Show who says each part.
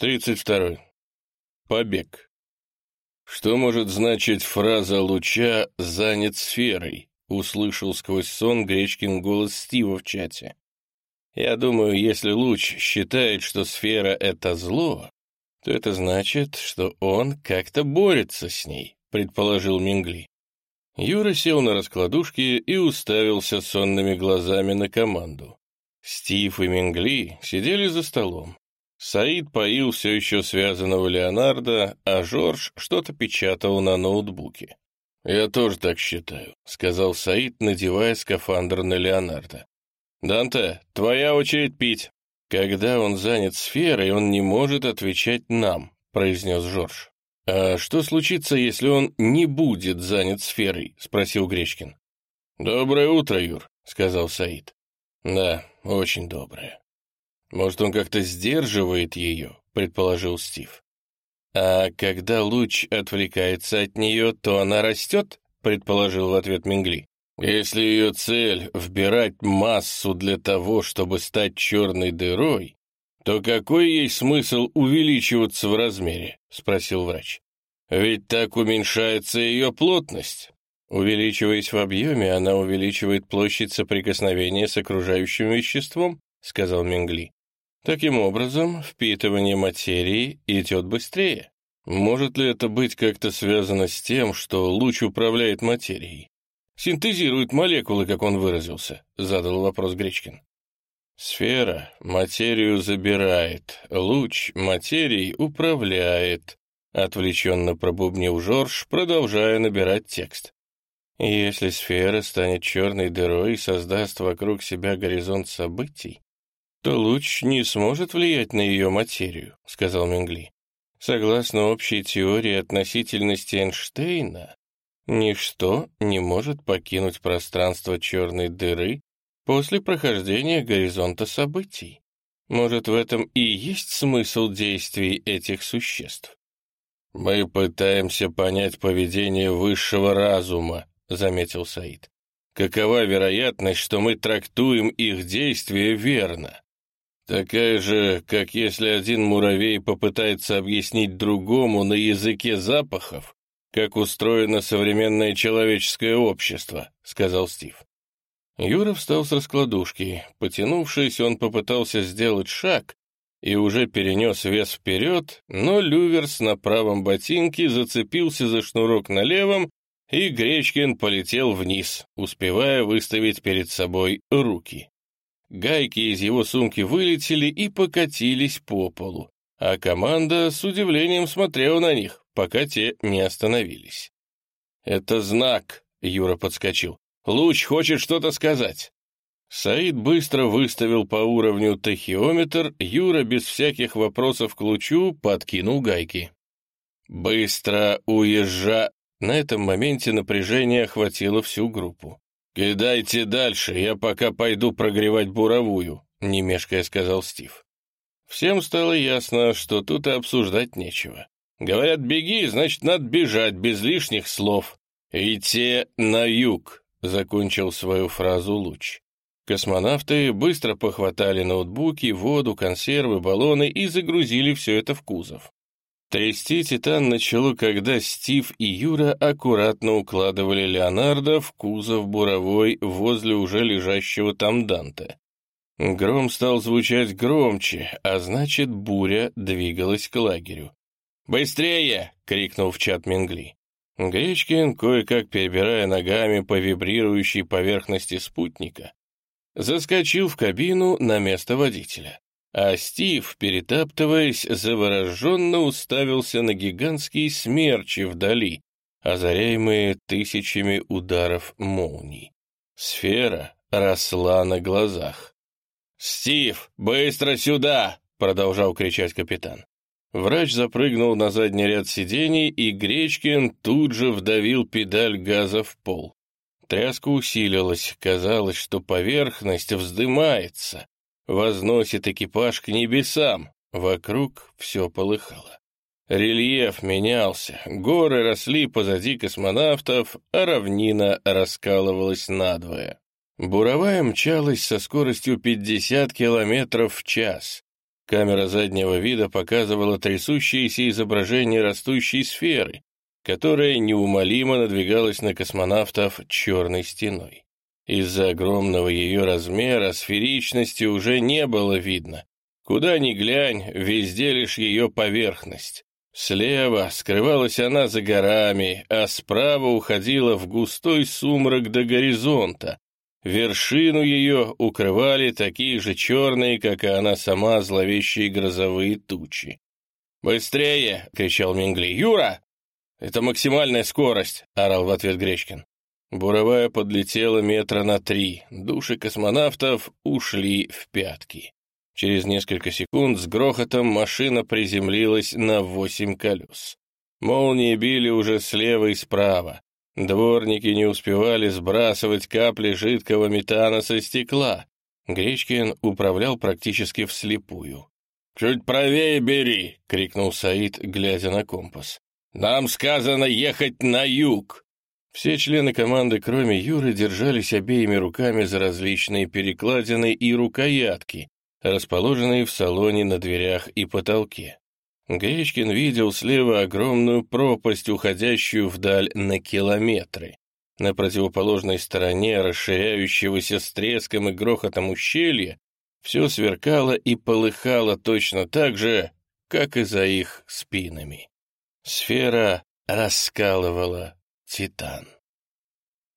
Speaker 1: 32. Побег. Что может значить фраза луча «занят сферой»? Услышал сквозь сон Гречкин голос Стива в чате. Я думаю, если луч считает, что сфера — это зло, то это значит, что он как-то борется с ней, предположил Мингли. Юра сел на раскладушке и уставился сонными глазами на команду. Стив и Мингли сидели за столом. Саид поил все еще связанного Леонардо, а Жорж что-то печатал на ноутбуке. «Я тоже так считаю», — сказал Саид, надевая скафандр на Леонардо. «Данте, твоя очередь пить». «Когда он занят сферой, он не может отвечать нам», — произнес Жорж. «А что случится, если он не будет занят сферой?» — спросил Гречкин. «Доброе утро, Юр», — сказал Саид. «Да, очень доброе». «Может, он как-то сдерживает ее?» — предположил Стив. «А когда луч отвлекается от нее, то она растет?» — предположил в ответ Мингли. «Если ее цель — вбирать массу для того, чтобы стать черной дырой, то какой ей смысл увеличиваться в размере?» — спросил врач. «Ведь так уменьшается ее плотность». Увеличиваясь в объеме, она увеличивает площадь соприкосновения с окружающим веществом, — сказал Мингли. Таким образом, впитывание материи идет быстрее. Может ли это быть как-то связано с тем, что луч управляет материей? Синтезирует молекулы, как он выразился, задал вопрос Гречкин. Сфера материю забирает, луч материей управляет, отвлеченно пробубнил Жорж, продолжая набирать текст. Если сфера станет черной дырой и создаст вокруг себя горизонт событий, то луч не сможет влиять на ее материю», — сказал Менгли. «Согласно общей теории относительности Эйнштейна, ничто не может покинуть пространство черной дыры после прохождения горизонта событий. Может, в этом и есть смысл действий этих существ?» «Мы пытаемся понять поведение высшего разума», — заметил Саид. «Какова вероятность, что мы трактуем их действия верно?» Такая же, как если один муравей попытается объяснить другому на языке запахов, как устроено современное человеческое общество, сказал Стив. Юра встал с раскладушки. Потянувшись, он попытался сделать шаг и уже перенес вес вперед, но люверс на правом ботинке зацепился за шнурок на левом, и Гречкин полетел вниз, успевая выставить перед собой руки. Гайки из его сумки вылетели и покатились по полу, а команда с удивлением смотрела на них, пока те не остановились. «Это знак», — Юра подскочил. «Луч хочет что-то сказать». Саид быстро выставил по уровню тахиометр, Юра без всяких вопросов к лучу подкинул гайки. «Быстро уезжа...» На этом моменте напряжение охватило всю группу. «Кидайте дальше, я пока пойду прогревать буровую», — немешкая сказал Стив. Всем стало ясно, что тут и обсуждать нечего. Говорят, беги, значит, надо бежать без лишних слов. «Идти на юг», — закончил свою фразу Луч. Космонавты быстро похватали ноутбуки, воду, консервы, баллоны и загрузили все это в кузов. Трясти Титан начало, когда Стив и Юра аккуратно укладывали Леонардо в кузов буровой возле уже лежащего там Данте. Гром стал звучать громче, а значит, буря двигалась к лагерю. «Быстрее!» — крикнул в чат Мингли. Гречкин, кое-как перебирая ногами по вибрирующей поверхности спутника, заскочил в кабину на место водителя. А Стив, перетаптываясь, завороженно уставился на гигантские смерчи вдали, озаряемые тысячами ударов молний. Сфера росла на глазах. «Стив, быстро сюда!» — продолжал кричать капитан. Врач запрыгнул на задний ряд сидений, и Гречкин тут же вдавил педаль газа в пол. Тряска усилилась, казалось, что поверхность вздымается, возносит экипаж к небесам. Вокруг все полыхало. Рельеф менялся, горы росли позади космонавтов, а равнина раскалывалась надвое. Буровая мчалась со скоростью 50 километров в час. Камера заднего вида показывала трясущееся изображение растущей сферы, которая неумолимо надвигалась на космонавтов черной стеной. Из-за огромного ее размера сферичности уже не было видно. Куда ни глянь, везде лишь ее поверхность. Слева скрывалась она за горами, а справа уходила в густой сумрак до горизонта. Вершину ее укрывали такие же черные, как и она сама, зловещие грозовые тучи. «Быстрее!» — кричал Мингли. «Юра!» «Это максимальная скорость!» — орал в ответ Гречкин. Буровая подлетела метра на три. Души космонавтов ушли в пятки. Через несколько секунд с грохотом машина приземлилась на восемь колес. Молнии били уже слева и справа. Дворники не успевали сбрасывать капли жидкого метана со стекла. Гречкин управлял практически вслепую. «Чуть правее бери!» — крикнул Саид, глядя на компас. «Нам сказано ехать на юг!» Все члены команды, кроме Юры, держались обеими руками за различные перекладины и рукоятки, расположенные в салоне на дверях и потолке. Гречкин видел слева огромную пропасть, уходящую вдаль на километры. На противоположной стороне расширяющегося с треском и грохотом ущелья все сверкало и полыхало точно так же, как и за их спинами. Сфера раскалывала титан.